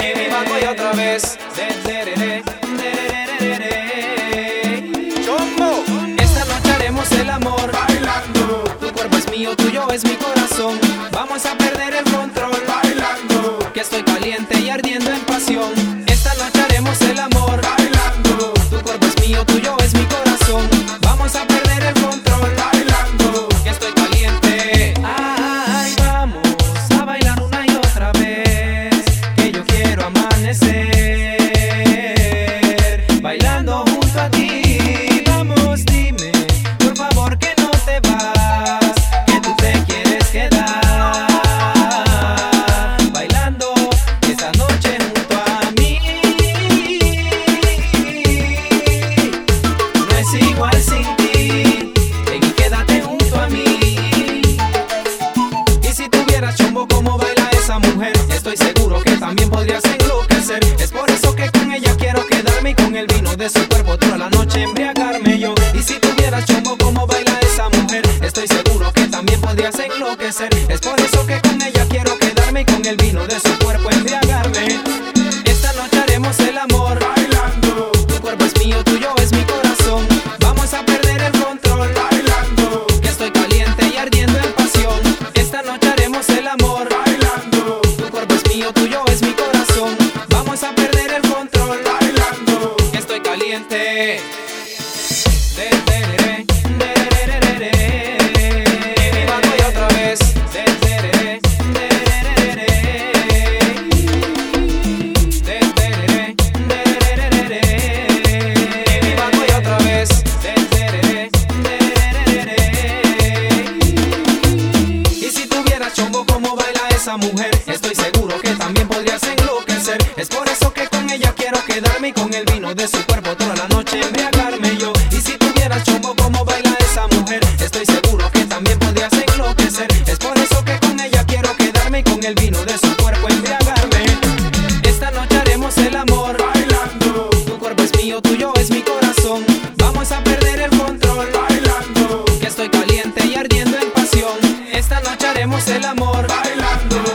Y mi mango y otra vez. de su cuerpo toda la noche embriagarme yo. Y si tuvieras chongo como baila esa mujer, estoy seguro que también podrías enloquecer. Es por eso que con ella quiero quedarme y con el vino de su cuerpo embriagarme. Esta noche haremos el amor て。el amor. Bailando.